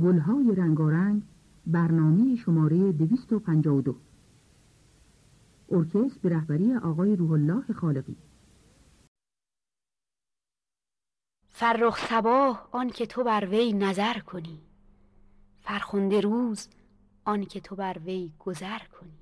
گلهای رنگارنگ برنامه شماره 252 ارکست به رهبری آقای روح الله خالقی. فرخ سباه آن که تو بر وی نظر کنی. فرخنده روز آن که تو بر وی گذر کنی.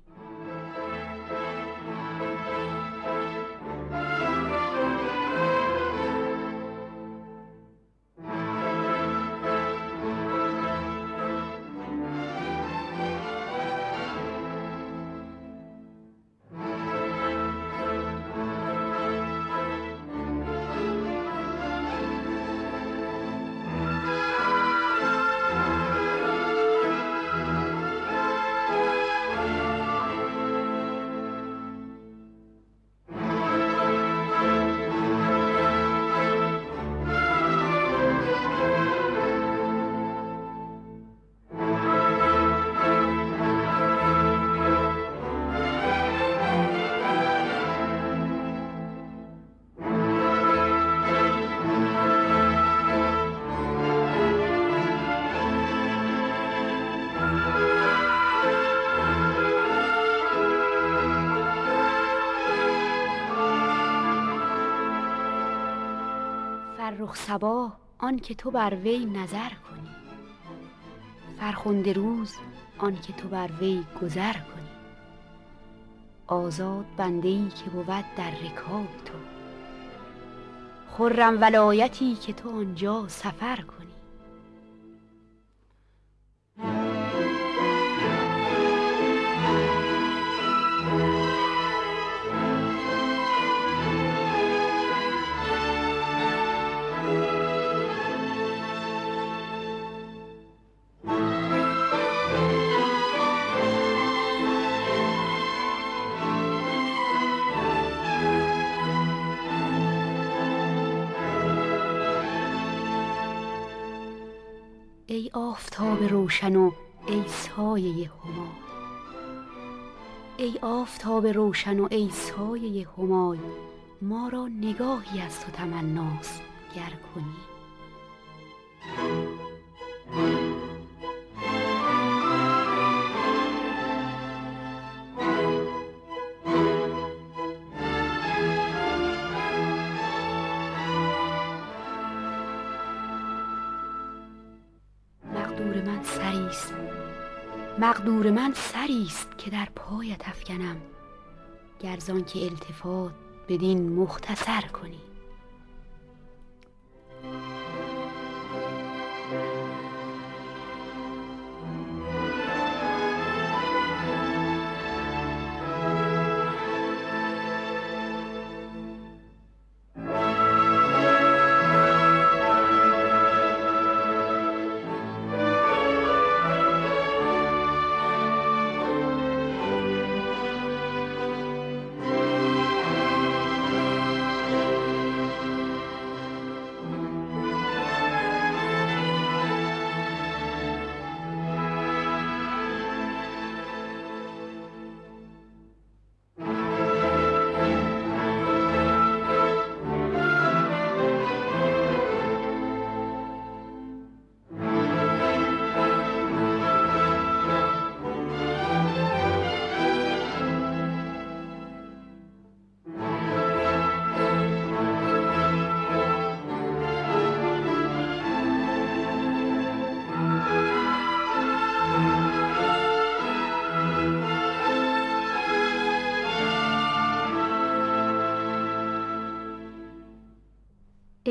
فرخ سبا آن که تو بر وی نظر کنی. فرخنده روز آن که تو بر وی گذر کنی. آزاد بنده ای که بود در رکاب تو. خرم ولایتی که تو آنجا سفر کنی. آفتاب روشن و ای سایه همای. ای آفتاب روشن و ای سایه همای ما را نگاهی از تو تمناست گر کنی. مقدور من سریست که در پایت افکنم گرزان که التفات بدین مختصر کنی.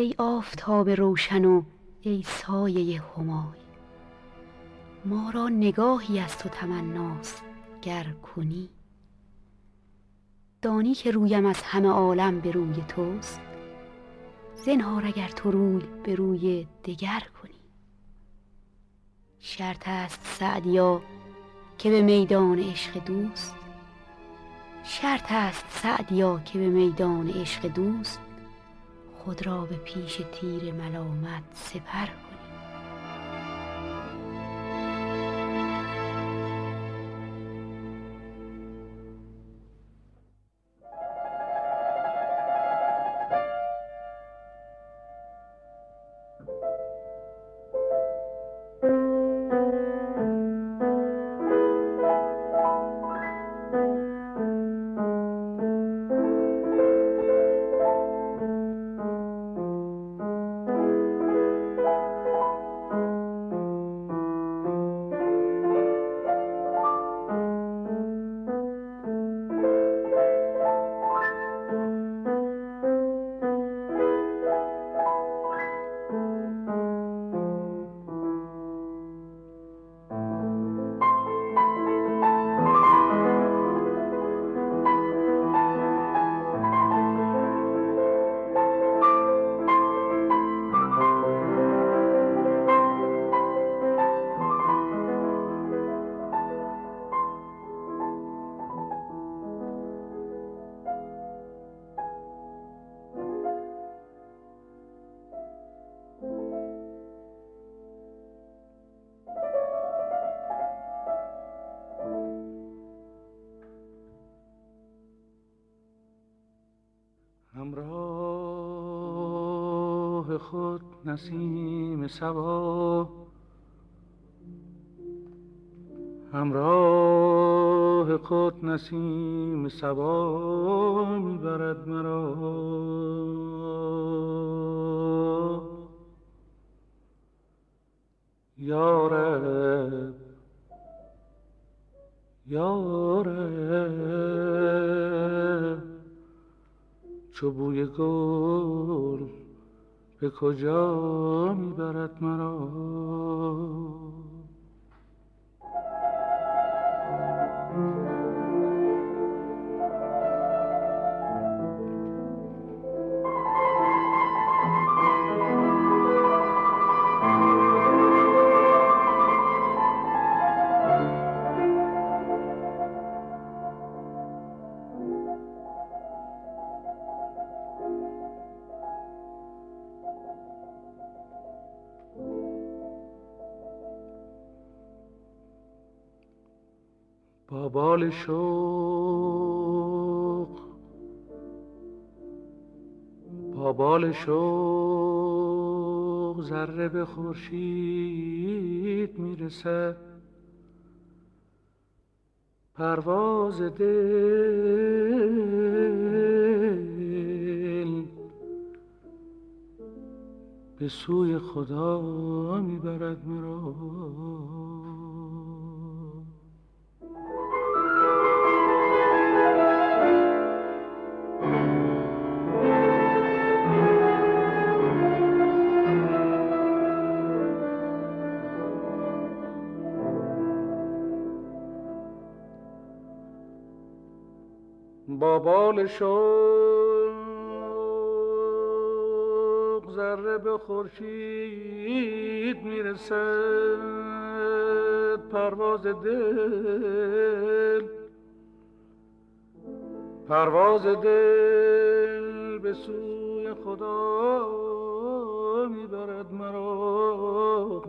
ای آفتاب روشن و ای سایه همای. ما را نگاهی از تو تمناست گر کنی. دانی که رویم از همه عالم به روی توست. زنهار اگر تو روی به روی دگر کنی. شرط است سعدیا که به میدان عشق دوست. شرط است سعدیا که به میدان عشق دوست. خود را به پیش تیر ملامت سپر کنی خود نسیم سبا همراه خود نسیم سبا می‌برد مرا. یارب یارب چو بوی گل به کجا می‌برد مرا؟ شوق. با بال شوق ذره به خورشید می‌رسد پرواز دل به سوی خدا می‌برد مرا. با بال شوق ذره به خورشید می‌رسد. پرواز دل پرواز دل به سوی خدا می‌برد مرا.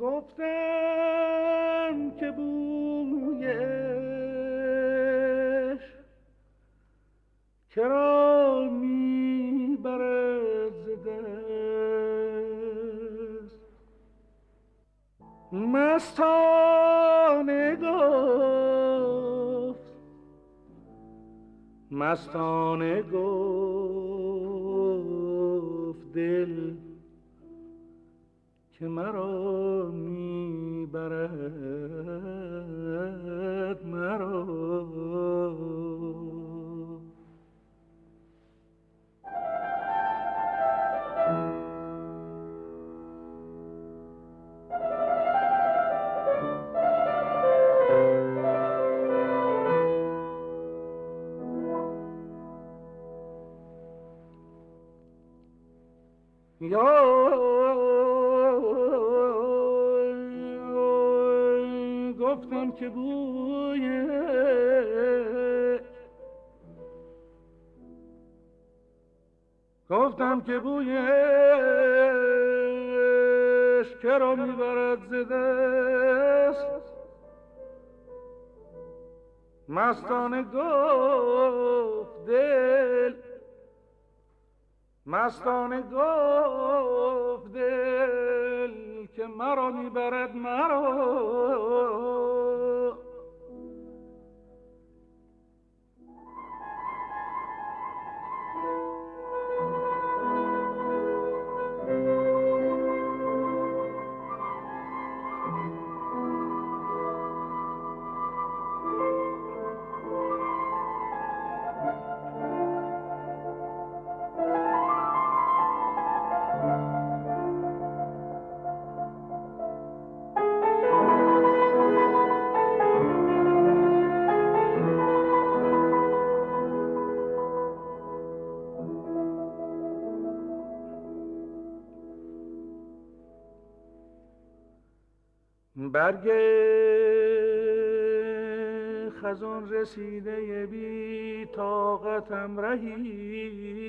گفتم که بویش کرا می‌برد دست. مستانه گفت مستانه گفت دل که مرا می‌برد مرا که بوی گفتم که بویش کرا می‌برد ز دست. مستانه گفت دل مستانه گفت دل که مرا می‌برد مرا. برگ خزان رسیده بی طاقتم رهی.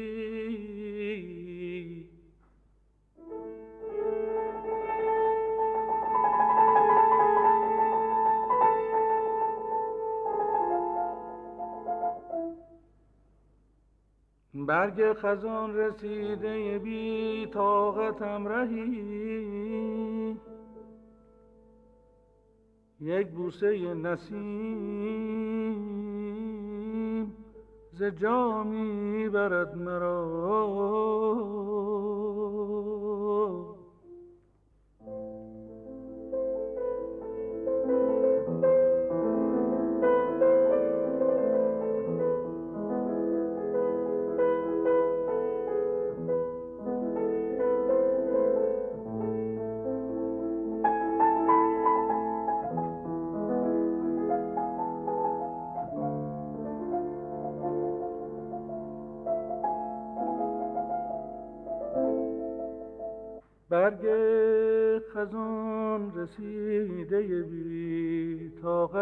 برگ خزان رسیده بی طاقتم رهی. یک بوسه نسیم ز جامی برد مرا.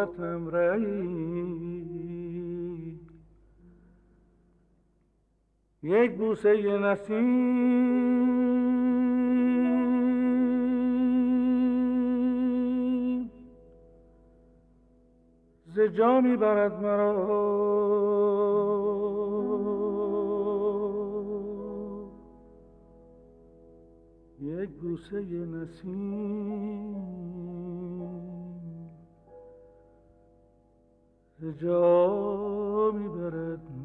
طاقتم رهی یک بوسه نسیم ز جا برد مرا. یک بوسه نسیم جا می‌برد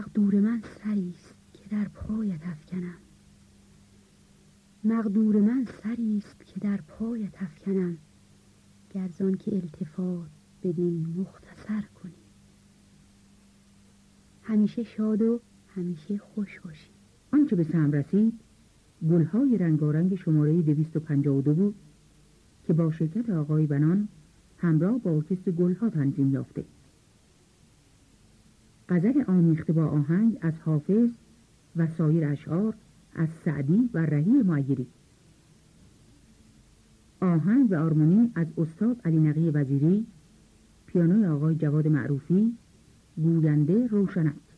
مقدور من سری است که در پایت افکنم. مقدور من سری است که در پایت افکنم. گرزان که التفات بدین مختصر کنی. همیشه شاد و همیشه خوش باشی. آنچه به سهم رسید گلهای رنگارنگ شماره 252 بود که با شرکت آقای بنان همراه با ارکستر گلها تنظیم یافته. غزل آمیخته با آهنگ از حافظ و سایر اشعار از سعدی و رهی معیری آهنگ و آرمونی از استاد علی نقی وزیری پیانوی آقای جواد معروفی گوینده روشنک.